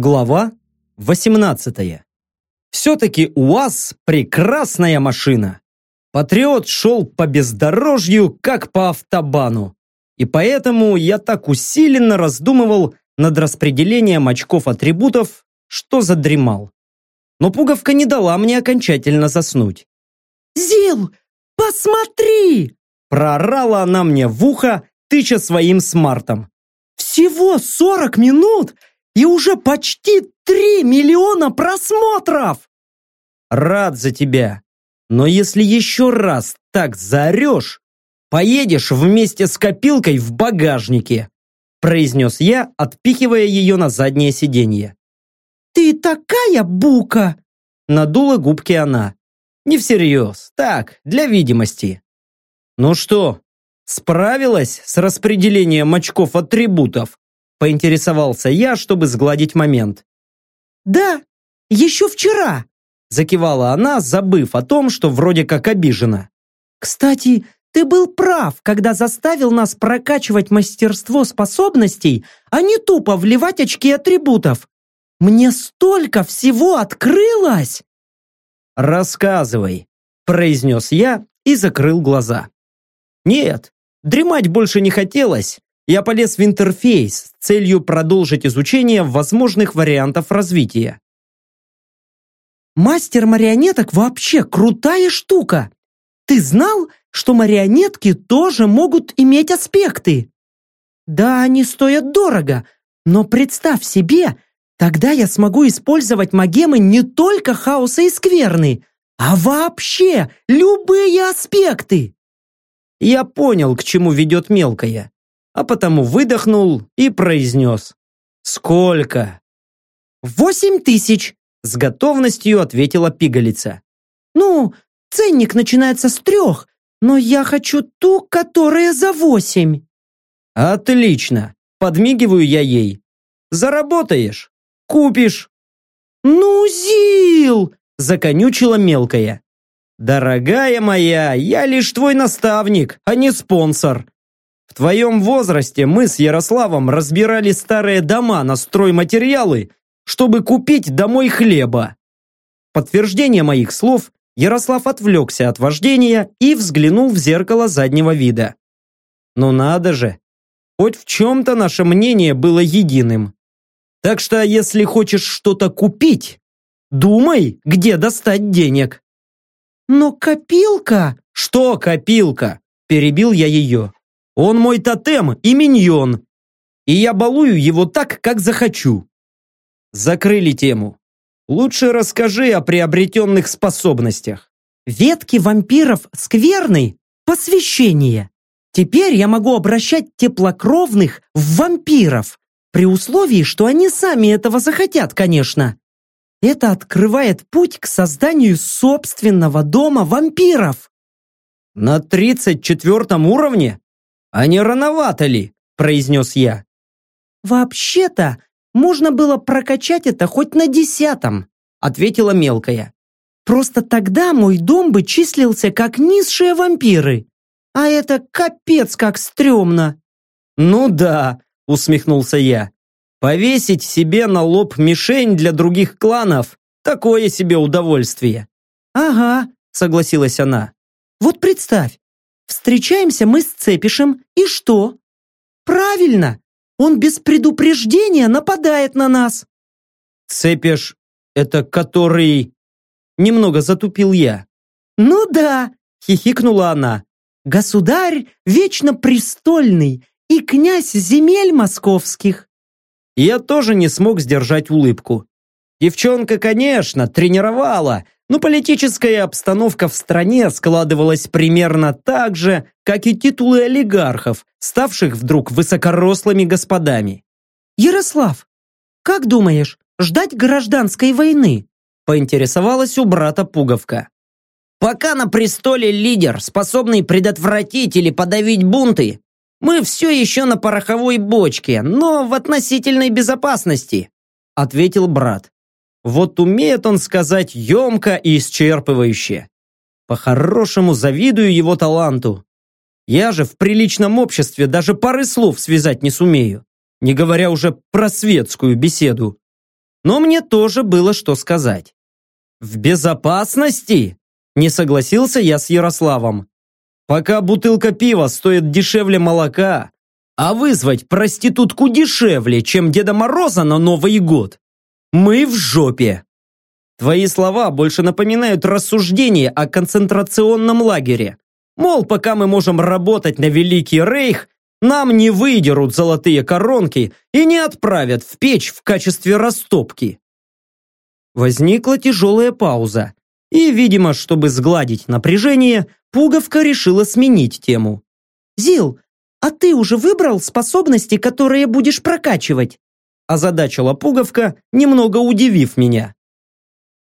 Глава 18. Все-таки УАЗ – прекрасная машина. Патриот шел по бездорожью, как по автобану. И поэтому я так усиленно раздумывал над распределением очков атрибутов, что задремал. Но пуговка не дала мне окончательно заснуть. «Зил, посмотри!» Проорала она мне в ухо, тыча своим смартом. «Всего 40 минут, и уже почти 3 миллиона просмотров!» Рад за тебя. Но если еще раз так заорешь, поедешь вместе с копилкой в багажнике, произнес я, отпихивая ее на заднее сиденье. «Ты такая бука!» Надула губки она. Не всерьез, так, для видимости. Ну что, справилась с распределением очков атрибутов? Поинтересовался я, чтобы сгладить момент. «Да, еще вчера!» Закивала она, забыв о том, что вроде как обижена. «Кстати, ты был прав, когда заставил нас прокачивать мастерство способностей, а не тупо вливать очки атрибутов. Мне столько всего открылось!» «Рассказывай», – произнес я и закрыл глаза. «Нет, дремать больше не хотелось. Я полез в интерфейс с целью продолжить изучение возможных вариантов развития. Мастер марионеток вообще крутая штука. Ты знал, что марионетки тоже могут иметь аспекты? Да, они стоят дорого, но представь себе, тогда я смогу использовать магемы не только хаоса и скверны, а вообще любые аспекты. Я понял, к чему ведет мелкая, а потому выдохнул и произнес. «Сколько?» «Восемь тысяч!» С готовностью ответила пигалица. «Ну, ценник начинается с трех, но я хочу ту, которая за восемь». «Отлично!» Подмигиваю я ей. «Заработаешь, купишь». «Ну, Зил!» Законючила мелкая. «Дорогая моя, я лишь твой наставник, а не спонсор. В твоем возрасте мы с Ярославом разбирали старые дома на стройматериалы чтобы купить домой хлеба. Подтверждение моих слов Ярослав отвлекся от вождения и взглянул в зеркало заднего вида. Ну надо же, хоть в чем-то наше мнение было единым. Так что если хочешь что-то купить, думай, где достать денег. Но копилка... Что копилка? Перебил я ее. Он мой тотем и миньон. И я балую его так, как захочу. Закрыли тему. Лучше расскажи о приобретенных способностях. Ветки вампиров скверны, посвящение. Теперь я могу обращать теплокровных в вампиров, при условии, что они сами этого захотят, конечно. Это открывает путь к созданию собственного дома вампиров. На тридцать четвертом уровне? А не рановато ли? произнес я. Вообще-то, можно было прокачать это хоть на десятом, ответила мелкая. Просто тогда мой дом бы числился как низшие вампиры. А это капец как стрёмно. Ну да, усмехнулся я. Повесить себе на лоб мишень для других кланов – такое себе удовольствие. Ага, согласилась она. Вот представь, встречаемся мы с Цепишем, и что? Правильно, он без предупреждения нападает на нас!» «Цепиш — это который...» Немного затупил я. «Ну да!» — хихикнула она. «Государь вечно престольный и князь земель московских!» Я тоже не смог сдержать улыбку. Девчонка, конечно, тренировала, но политическая обстановка в стране складывалась примерно так же, как и титулы олигархов, ставших вдруг высокорослыми господами. «Ярослав, как думаешь, ждать гражданской войны?» поинтересовалась у брата Пуговка. «Пока на престоле лидер, способный предотвратить или подавить бунты, мы все еще на пороховой бочке, но в относительной безопасности», ответил брат. Вот умеет он сказать емко и исчерпывающе. По-хорошему завидую его таланту. Я же в приличном обществе даже пары слов связать не сумею, не говоря уже про светскую беседу. но мне тоже было что сказать. «В безопасности?» – не согласился я с Ярославом. «Пока бутылка пива стоит дешевле молока, а вызвать проститутку дешевле, чем Деда Мороза на Новый год, мы в жопе!» Твои слова больше напоминают рассуждение о концентрационном лагере. Мол, пока мы можем работать на Великий Рейх, нам не выдерут золотые коронки и не отправят в печь в качестве растопки. Возникла тяжелая пауза, и, видимо, чтобы сгладить напряжение, Пуговка решила сменить тему. «Зил, а ты уже выбрал способности, которые будешь прокачивать?» Озадачила Пуговка, немного удивив меня.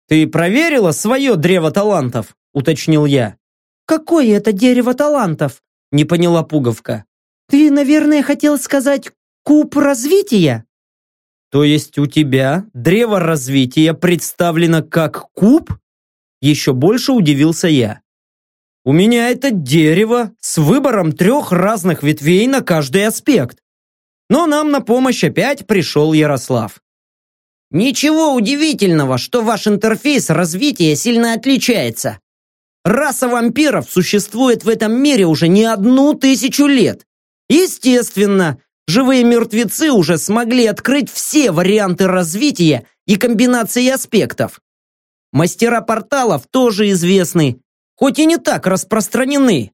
«Ты проверила свое древо талантов?» – уточнил я. «Какое это дерево талантов?» – не поняла Пуговка. «Ты, наверное, хотел сказать куб развития?» «То есть у тебя древо развития представлено как куб?» Еще больше удивился я. «У меня это дерево с выбором трех разных ветвей на каждый аспект. Но нам на помощь опять пришел Ярослав. Ничего удивительного, что ваш интерфейс развития сильно отличается. Раса вампиров существует в этом мире уже не одну тысячу лет. Естественно, живые мертвецы уже смогли открыть все варианты развития и комбинации аспектов. Мастера порталов тоже известны, хоть и не так распространены.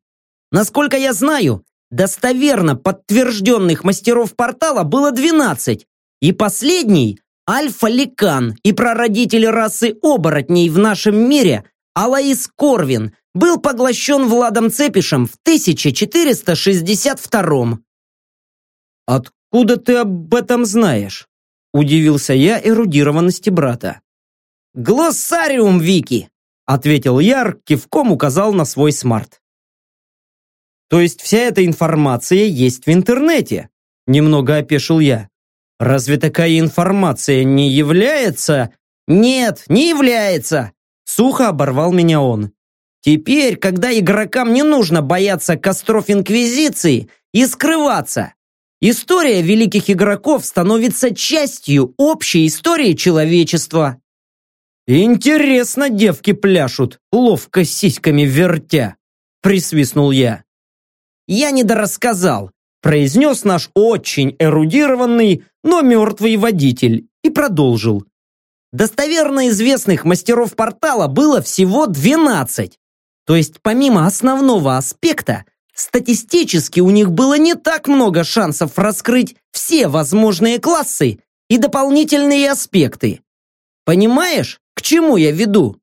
Насколько я знаю, достоверно подтвержденных мастеров портала было 12, и последний Альфа-Ликан и прародитель расы оборотней в нашем мире Алаис Корвин был поглощен Владом Цепишем в 1462 «Откуда ты об этом знаешь?» Удивился я эрудированности брата. «Глоссариум Вики!» Ответил Яр, кивком указал на свой смарт. То есть вся эта информация есть в интернете? Немного опешил я. Разве такая информация не является... Нет, не является. Сухо оборвал меня он. Теперь, когда игрокам не нужно бояться костров Инквизиции и скрываться, история великих игроков становится частью общей истории человечества. «Интересно девки пляшут, ловко сиськами вертя», присвистнул я. «Я недорассказал произнес наш очень эрудированный, но мертвый водитель и продолжил. Достоверно известных мастеров портала было всего 12. То есть помимо основного аспекта, статистически у них было не так много шансов раскрыть все возможные классы и дополнительные аспекты. Понимаешь, к чему я веду?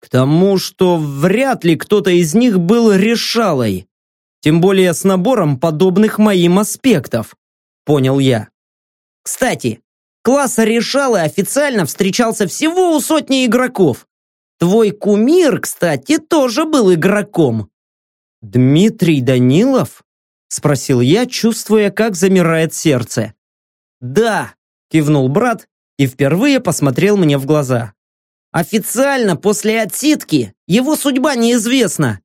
К тому, что вряд ли кто-то из них был решалой, тем более с набором подобных моим аспектов. Понял я. Кстати, класс решалы официально встречался всего у сотни игроков. Твой кумир, кстати, тоже был игроком. Дмитрий Данилов? Спросил я, чувствуя, как замирает сердце. Да, кивнул брат и впервые посмотрел мне в глаза. Официально после отсидки его судьба неизвестна.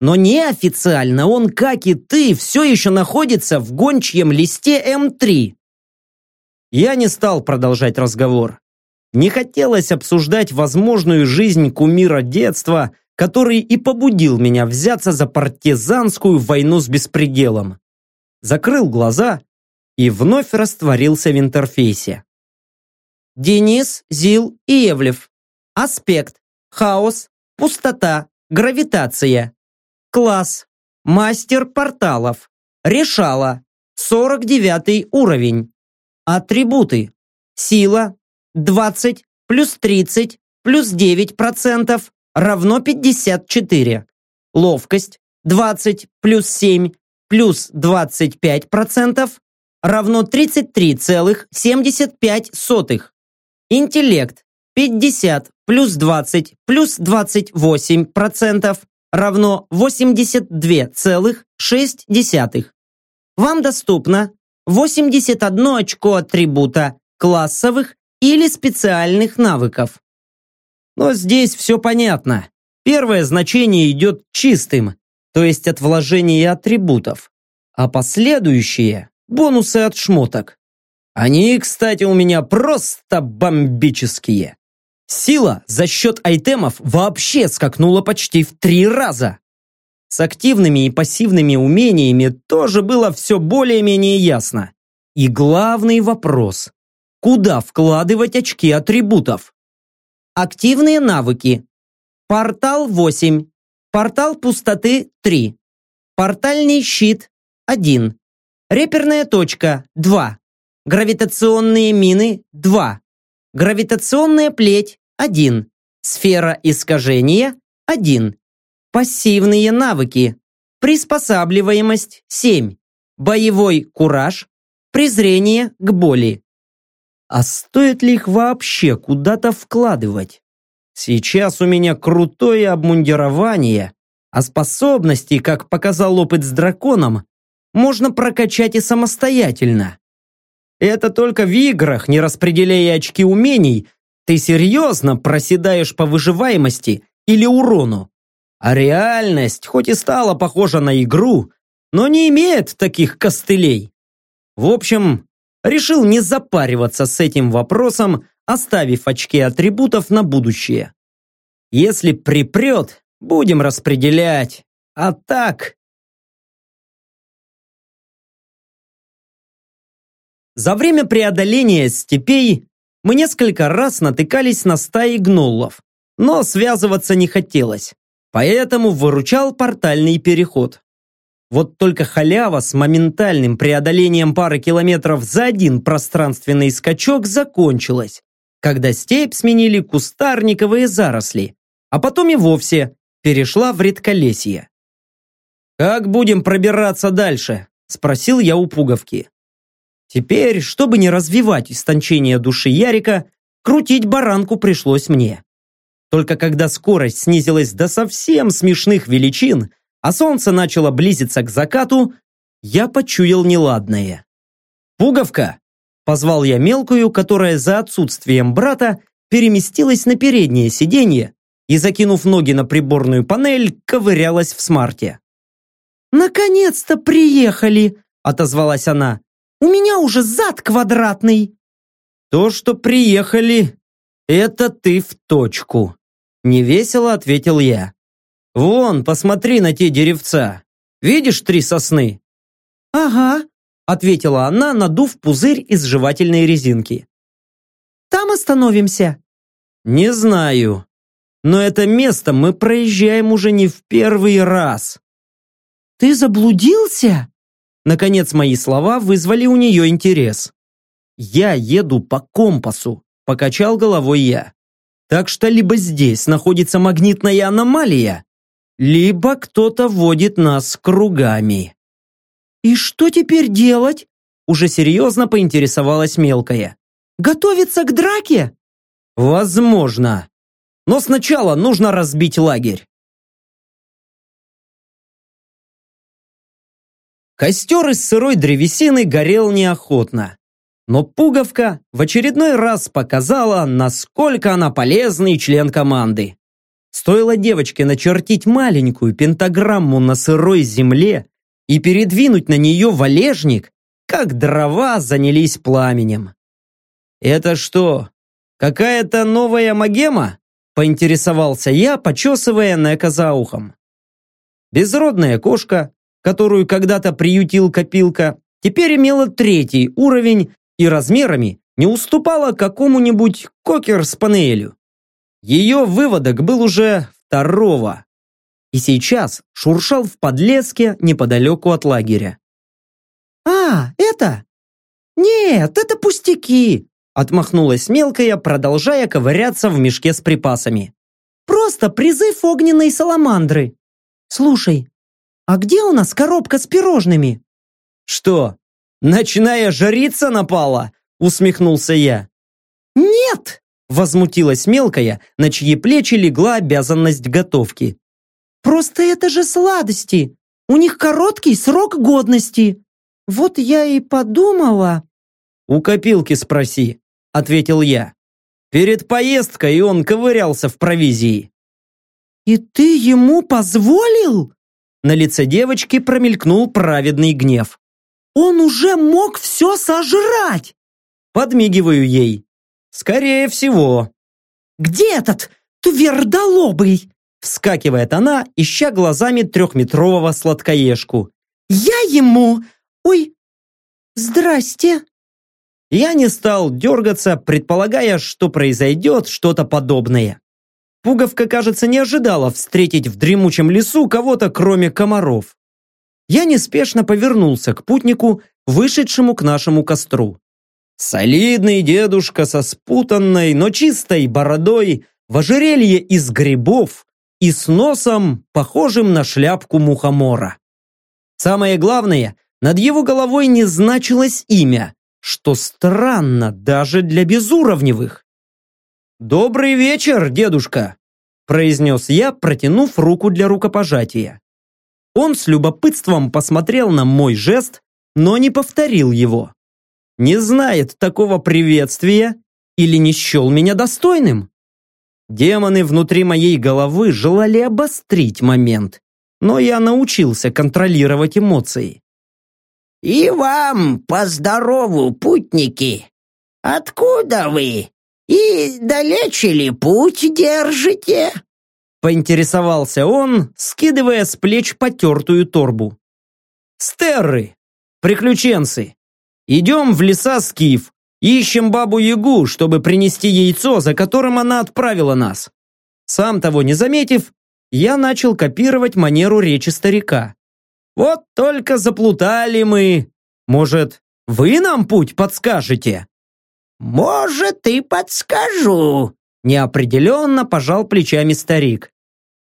Но неофициально он, как и ты, все еще находится в гончьем листе М3. Я не стал продолжать разговор. Не хотелось обсуждать возможную жизнь кумира детства, который и побудил меня взяться за партизанскую войну с беспределом. Закрыл глаза и вновь растворился в интерфейсе. Денис, Зил и Евлев. Аспект. Хаос. Пустота. Гравитация. Класс. Мастер порталов. Решала. 49 уровень. Атрибуты. Сила. 20 плюс 30 плюс 9% равно 54. Ловкость. 20 плюс 7 плюс 25% равно 33,75. Интеллект. 50 плюс 20 плюс 28% равно 82,6. Вам доступно 81 очко атрибута классовых или специальных навыков. Но здесь все понятно. Первое значение идет чистым, то есть от вложения атрибутов, а последующие – бонусы от шмоток. Они, кстати, у меня просто бомбические. Сила за счет айтемов вообще скакнула почти в три раза. С активными и пассивными умениями тоже было все более-менее ясно. И главный вопрос – куда вкладывать очки атрибутов? Активные навыки. Портал 8. Портал пустоты 3. Портальный щит 1. Реперная точка 2. Гравитационные мины 2. Гравитационная плеть 1. Сфера искажения 1. Пассивные навыки. Приспосабливаемость 7. Боевой кураж. Презрение к боли. А стоит ли их вообще куда-то вкладывать? Сейчас у меня крутое обмундирование, а способности, как показал опыт с драконом, можно прокачать и самостоятельно. Это только в играх, не распределяя очки умений, ты серьезно проседаешь по выживаемости или урону. А реальность, хоть и стала похожа на игру, но не имеет таких костылей. В общем, решил не запариваться с этим вопросом, оставив очки атрибутов на будущее. Если припрет, будем распределять. А так... За время преодоления степей мы несколько раз натыкались на стаи гноллов, но связываться не хотелось. Поэтому выручал портальный переход. Вот только халява с моментальным преодолением пары километров за один пространственный скачок закончилась, когда степь сменили кустарниковые заросли, а потом и вовсе перешла в редколесье. «Как будем пробираться дальше?» – спросил я у пуговки. Теперь, чтобы не развивать истончение души Ярика, крутить баранку пришлось мне. Только когда скорость снизилась до совсем смешных величин, а солнце начало близиться к закату, я почуял неладное. «Пуговка!» – позвал я мелкую, которая за отсутствием брата переместилась на переднее сиденье и, закинув ноги на приборную панель, ковырялась в смарте. «Наконец-то приехали!» – отозвалась она. «У меня уже зад квадратный!» «То, что приехали, это ты в точку!» Невесело ответил я. «Вон, посмотри на те деревца. Видишь три сосны?» «Ага», ответила она, надув пузырь из жевательной резинки. «Там остановимся?» «Не знаю. Но это место мы проезжаем уже не в первый раз». «Ты заблудился?» Наконец мои слова вызвали у нее интерес. «Я еду по компасу», – покачал головой я. Так что либо здесь находится магнитная аномалия, либо кто-то водит нас кругами. «И что теперь делать?» Уже серьезно поинтересовалась мелкая. «Готовиться к драке?» «Возможно. Но сначала нужно разбить лагерь». Костер из сырой древесины горел неохотно. Но пуговка в очередной раз показала, насколько она полезный член команды. Стоило девочке начертить маленькую пентаграмму на сырой земле и передвинуть на нее валежник, как дрова занялись пламенем. «Это что, какая-то новая магема?» поинтересовался я, почесывая Нека за ухом. Безродная кошка, которую когда-то приютил копилка, теперь имела третий уровень и размерами не уступала какому-нибудь кокер-спаниелю. Ее выводок был уже второго. И сейчас шуршал в подлеске неподалеку от лагеря. «А, это? Нет, это пустяки!» Отмахнулась мелкая, продолжая ковыряться в мешке с припасами. «Просто призыв огненной саламандры. Слушай, а где у нас коробка с пирожными?» «Что, «Ночная жрица напала?» – усмехнулся я. «Нет!» – возмутилась мелкая, на чьи плечи легла обязанность готовки. «Просто это же сладости! У них короткий срок годности! Вот я и подумала...» «У копилки спроси», – ответил я. Перед поездкой он ковырялся в провизии. «И ты ему позволил?» На лице девочки промелькнул праведный гнев. Он уже мог все сожрать! Подмигиваю ей. Скорее всего. «Где этот твердолобый?» Вскакивает она, ища глазами трехметрового сладкоежку. «Я ему! Ой, здрасте!» Я не стал дергаться, предполагая, что произойдет что-то подобное. Пуговка, кажется, не ожидала встретить в дремучем лесу кого-то, кроме комаров. Я неспешно повернулся к путнику, вышедшему к нашему костру. Солидный дедушка со спутанной, но чистой бородой, в ожерелье из грибов и с носом, похожим на шляпку мухомора. Самое главное, над его головой не значилось имя, что странно даже для безуровневых. «Добрый вечер, дедушка!» произнес я, протянув руку для рукопожатия. Он с любопытством посмотрел на мой жест, но не повторил его. Не знает такого приветствия или не счел меня достойным? Демоны внутри моей головы желали обострить момент, но я научился контролировать эмоции. «И вам поздорову, путники! Откуда вы? И далече ли путь держите?» Поинтересовался он, скидывая с плеч потертую торбу. «Стерры! Приключенцы! Идем в леса Скиф, ищем бабу-ягу, чтобы принести яйцо, за которым она отправила нас. Сам того не заметив, я начал копировать манеру речи старика. Вот только заплутали мы. Может, вы нам путь подскажете? Может, и подскажу, неопределенно пожал плечами старик.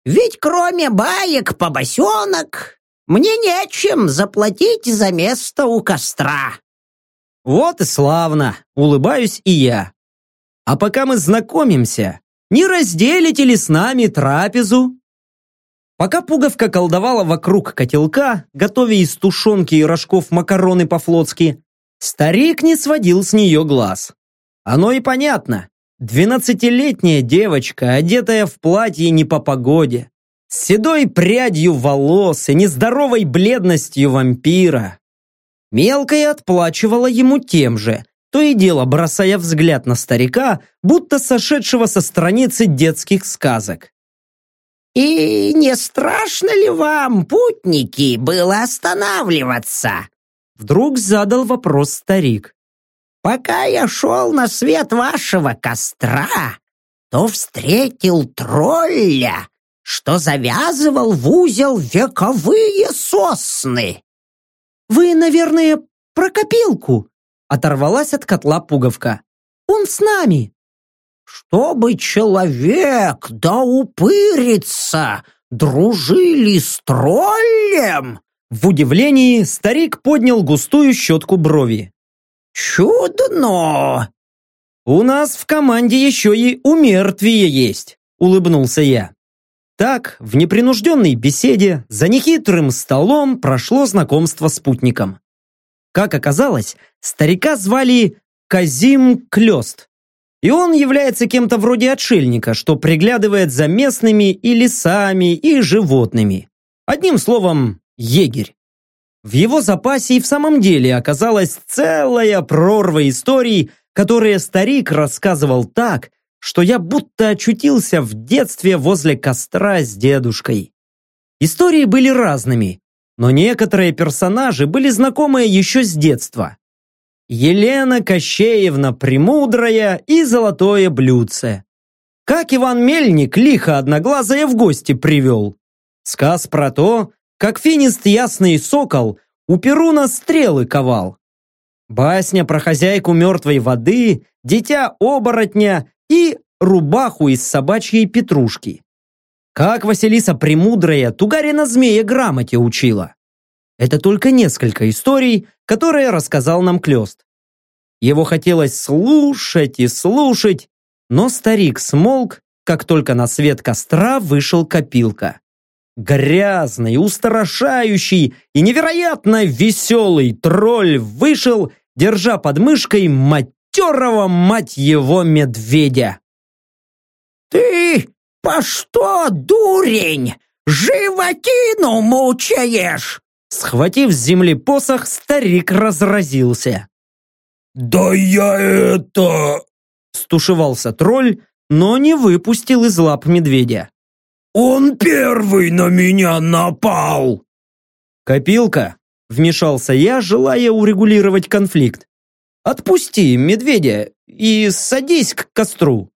Ведь кроме баек побосенок, мне нечем заплатить за место у костра. Вот и славно, улыбаюсь и я. А пока мы знакомимся, не разделите ли с нами трапезу? Пока пуговка колдовала вокруг котелка, готовя из тушенки и рожков макароны по-флотски, старик не сводил с нее глаз. Оно и понятно. Двенадцатилетняя девочка, одетая в платье не по погоде, с седой прядью волос и нездоровой бледностью вампира. Мелкая отплачивала ему тем же, то и дело бросая взгляд на старика, будто сошедшего со страницы детских сказок. «И не страшно ли вам, путники, было останавливаться?» Вдруг задал вопрос старик. «Пока я шел на свет вашего костра, то встретил тролля, что завязывал в узел вековые сосны». «Вы, наверное, про копилку?» Оторвалась от котла пуговка. «Он с нами!» чтобы человек да упырится дружили с троллем?» В удивлении старик поднял густую щетку брови. «Чудно!» «У нас в команде еще и умертвие есть», — улыбнулся я. Так, в непринужденной беседе, за нехитрым столом прошло знакомство с путником. Как оказалось, старика звали Казим Клёст. И он является кем-то вроде отшельника, что приглядывает за местными и лесами, и животными. Одним словом, егерь. В его запасе и в самом деле оказалась целая прорва историй, которые старик рассказывал так, что я будто очутился в детстве возле костра с дедушкой. Истории были разными, но некоторые персонажи были знакомые еще с детства. Елена Кощеевна Премудрая и Золотое блюдце. Как Иван Мельник лихо одноглазое в гости привел. Сказ про то, как финист ясный сокол у Перуна стрелы ковал. Басня про хозяйку мертвой воды, дитя оборотня и рубаху из собачьей петрушки. Как Василиса Премудрая Тугарина змея грамоте учила. Это только несколько историй, которые рассказал нам Клёст. Его хотелось слушать и слушать, но старик смолк, как только на свет костра вышел копилка. Грязный, устрашающий и невероятно веселый тролль вышел, держа под мышкой матерого, мать его, медведя. «Ты по что, дурень, животину мучаешь?» Схватив с земли посох, старик разразился. «Да я это...» Стушевался тролль, но не выпустил из лап медведя. «Он первый на меня напал!» «Копилка!» – вмешался я, желая урегулировать конфликт. «Отпусти медведя и садись к костру!»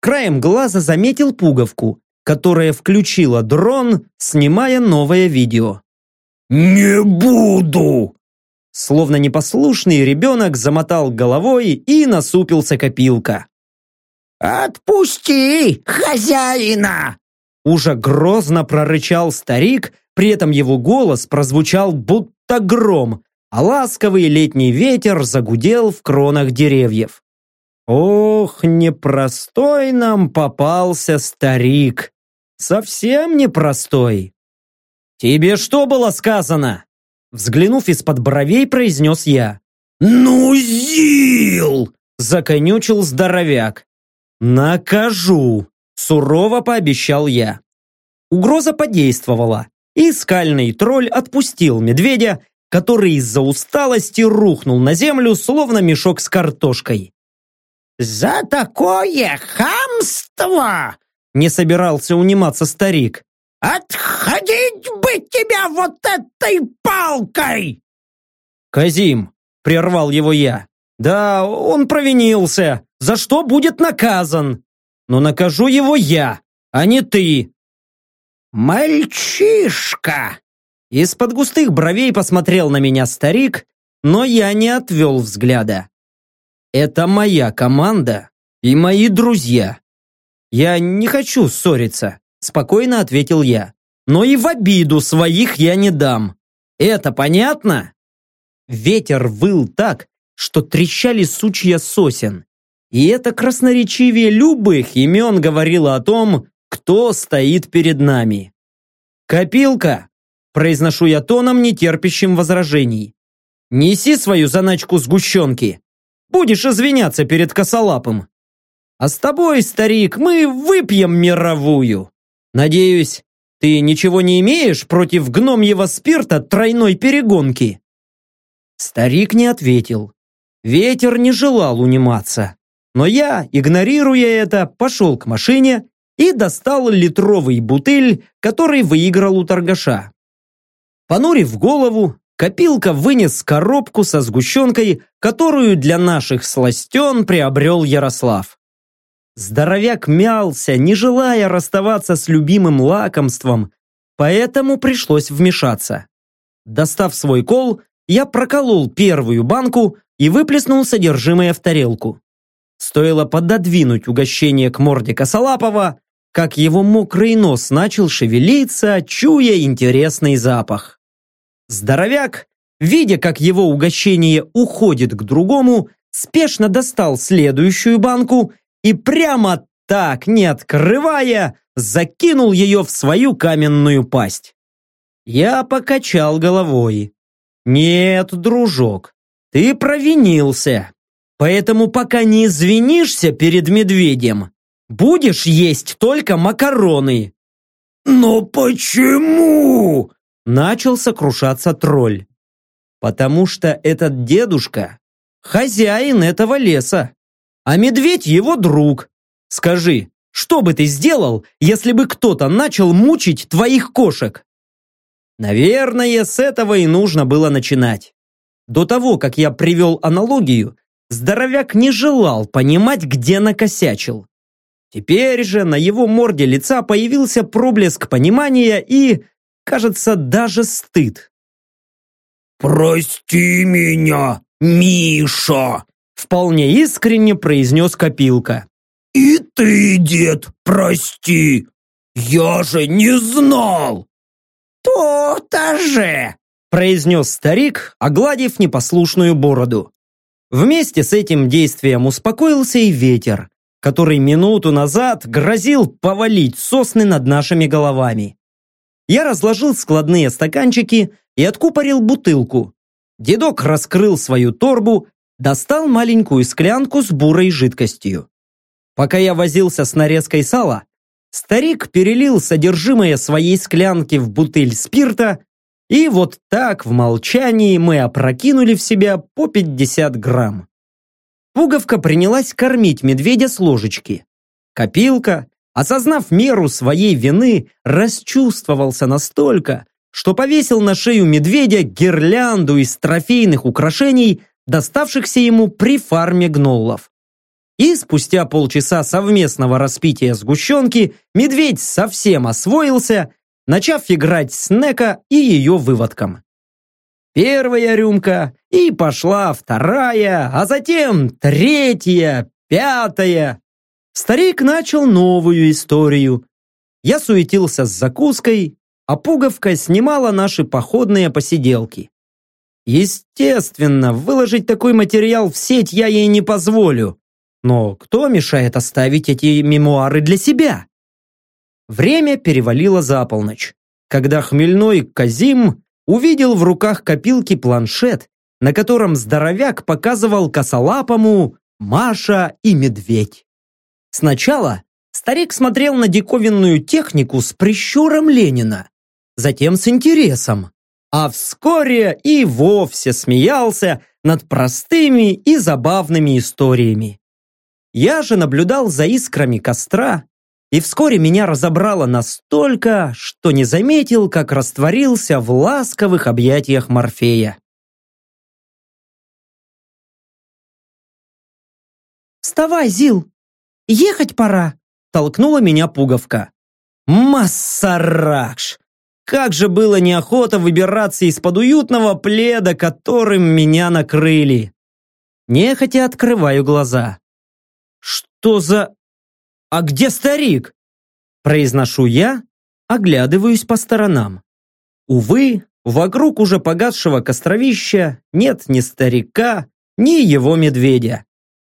Краем глаза заметил пуговку, которая включила дрон, снимая новое видео. «Не буду!» Словно непослушный ребенок замотал головой и насупился копилка. «Отпусти хозяина!» Уже грозно прорычал старик, при этом его голос прозвучал будто гром, а ласковый летний ветер загудел в кронах деревьев. Ох, непростой нам попался старик. Совсем непростой. «Тебе что было сказано?» Взглянув из-под бровей, произнес я. «Ну, Зил!» Законючил здоровяк. «Накажу!» Сурово пообещал я. Угроза подействовала, и скальный тролль отпустил медведя, который из-за усталости рухнул на землю, словно мешок с картошкой. «За такое хамство!» Не собирался униматься старик. «Отходить бы тебя вот этой палкой!» «Казим!» – прервал его я. «Да, он провинился, за что будет наказан. Но накажу его я, а не ты!» «Мальчишка!» Из-под густых бровей посмотрел на меня старик, но я не отвел взгляда. «Это моя команда и мои друзья. Я не хочу ссориться», спокойно ответил я. «Но и в обиду своих я не дам. Это понятно?» Ветер выл так, что трещали сучья сосен. И это красноречивее любых имен говорило о том, кто стоит перед нами. «Копилка!» – произношу я тоном, нетерпящим возражений. «Неси свою заначку сгущенки. Будешь извиняться перед косолапым. А с тобой, старик, мы выпьем мировую. Надеюсь, ты ничего не имеешь против гномьего спирта тройной перегонки?» Старик не ответил. Ветер не желал униматься. Но я, игнорируя это, пошел к машине и достал литровый бутыль, который выиграл у торгаша. Понурив голову, Копилка вынес коробку со сгущенкой, которую для наших сластен приобрел Ярослав. Здоровяк мялся, не желая расставаться с любимым лакомством, поэтому пришлось вмешаться. Достав свой кол, я проколол первую банку и выплеснул содержимое в тарелку. Стоило пододвинуть угощение к морде Косолапова, как его мокрый нос начал шевелиться, чуя интересный запах. Здоровяк, видя, как его угощение уходит к другому, спешно достал следующую банку и прямо так, не открывая, закинул ее в свою каменную пасть. Я покачал головой. «Нет, дружок, ты провинился. Поэтому пока не извинишься перед медведем, Будешь есть только макароны!» «Но почему?» Начал сокрушаться тролль. «Потому что этот дедушка – хозяин этого леса, а медведь – его друг. Скажи, что бы ты сделал, если бы кто-то начал мучить твоих кошек?» Наверное, с этого и нужно было начинать. До того, как я привел аналогию, здоровяк не желал понимать, где накосячил. Теперь же на его морде лица появился проблеск понимания и, кажется, даже стыд. «Прости меня, Миша!» Вполне искренне произнес Копилка. «И ты, дед, прости! Я же не знал!» «То-то же!» произнес старик, огладив непослушную бороду. Вместе с этим действием успокоился и ветер, который минуту назад грозил повалить сосны над нашими головами. Я разложил складные стаканчики и откупорил бутылку. Дедок раскрыл свою торбу, достал маленькую склянку с бурой жидкостью. Пока я возился с нарезкой сала, старик перелил содержимое своей склянки в бутыль спирта И вот так в молчании мы опрокинули в себя по 50 грамм. Пуговка принялась кормить медведя с ложечки. Копилка, осознав меру своей вины, расчувствовался настолько, что повесил на шею медведя гирлянду из трофейных украшений, доставшихся ему при фарме гноллов. И спустя полчаса совместного распития сгущенки медведь совсем освоился, начав играть с Нека и ее выводком. Первая рюмка, и пошла вторая, а затем третья, пятая. Старик начал новую историю. Я суетился с закуской, а пуговка снимала наши походные посиделки. Естественно, выложить такой материал в сеть я ей не позволю. Но кто мешает оставить эти мемуары для себя? Время перевалило за полночь, когда хмельной Казим увидел в руках копилки планшет, на котором здоровяк показывал косолапому Маша и медведь. Сначала старик смотрел на диковинную технику с прищуром Ленина, затем с интересом, а вскоре и вовсе смеялся над простыми и забавными историями. Я же наблюдал за искрами костра, и вскоре меня разобрало настолько, что не заметил, как растворился в ласковых объятиях Морфея. «Вставай, Зил! Ехать пора!» толкнула меня пуговка. Массаракш! Как же было неохота выбираться из-под уютного пледа, которым меня накрыли. Нехотя открываю глаза. Что за... А где старик? Произношу я, оглядываюсь по сторонам. Увы, вокруг уже погасшего костровища нет ни старика, ни его медведя.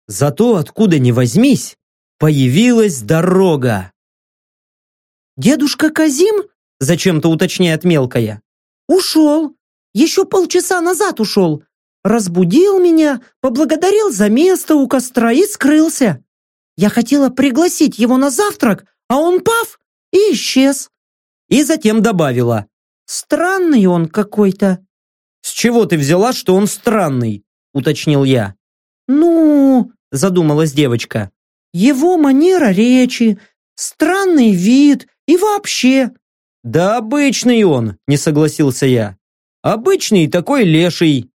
Зато откуда ни возьмись, появилась дорога. «Дедушка Казим?» – зачем-то уточняет мелкая. «Ушел. Еще полчаса назад ушел разбудил меня, поблагодарил за место у костра и скрылся. Я хотела пригласить его на завтрак, а он пав и исчез. И затем добавила. Странный он какой-то. С чего ты взяла, что он странный? Уточнил я. Ну, задумалась девочка. Его манера речи, странный вид и вообще. Да обычный он, не согласился я. Обычный такой леший.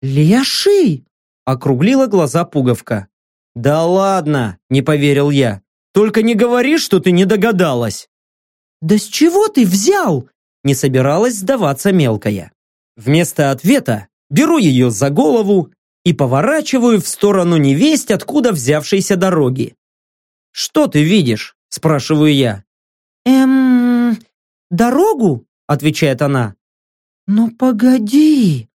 «Леший!» – округлила глаза пуговка. «Да ладно!» – не поверил я. «Только не говори, что ты не догадалась!» «Да с чего ты взял?» – не собиралась сдаваться мелкая. Вместо ответа беру ее за голову и поворачиваю в сторону невесть, откуда взявшейся дороги. «Что ты видишь?» – спрашиваю я. «Эм... дорогу?» – отвечает она. «Но погоди,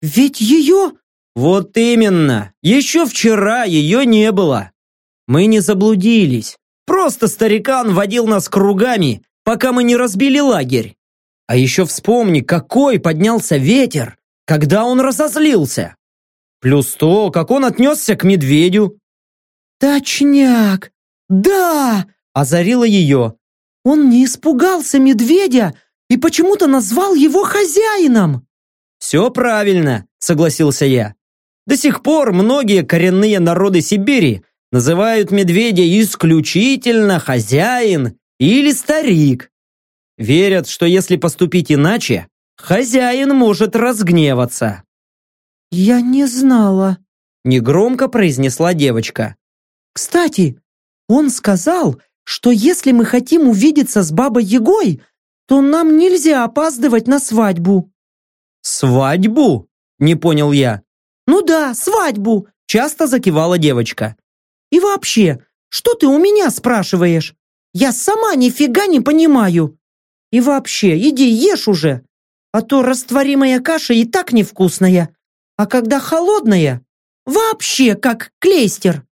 ведь ее... Вот именно. Еще вчера ее не было. Мы не заблудились. Просто старикан водил нас кругами, пока мы не разбили лагерь. А еще вспомни, какой поднялся ветер, когда он разозлился. Плюс то, как он отнесся к медведю. «Точняк! Да!» – озарила ее. «Он не испугался медведя и почему-то назвал его хозяином!» «Все правильно», — согласился я. «До сих пор многие коренные народы Сибири называют медведя исключительно хозяин или старик. Верят, что если поступить иначе, хозяин может разгневаться». «Я не знала», — негромко произнесла девочка. «Кстати, он сказал, что если мы хотим увидеться с бабой Егой, то нам нельзя опаздывать на свадьбу». «Свадьбу?» – не понял я. «Ну да, свадьбу!» – часто закивала девочка. «И вообще, что ты у меня спрашиваешь? Я сама нифига не понимаю. И вообще, иди ешь уже, а то растворимая каша и так невкусная, а когда холодная, вообще как клейстер».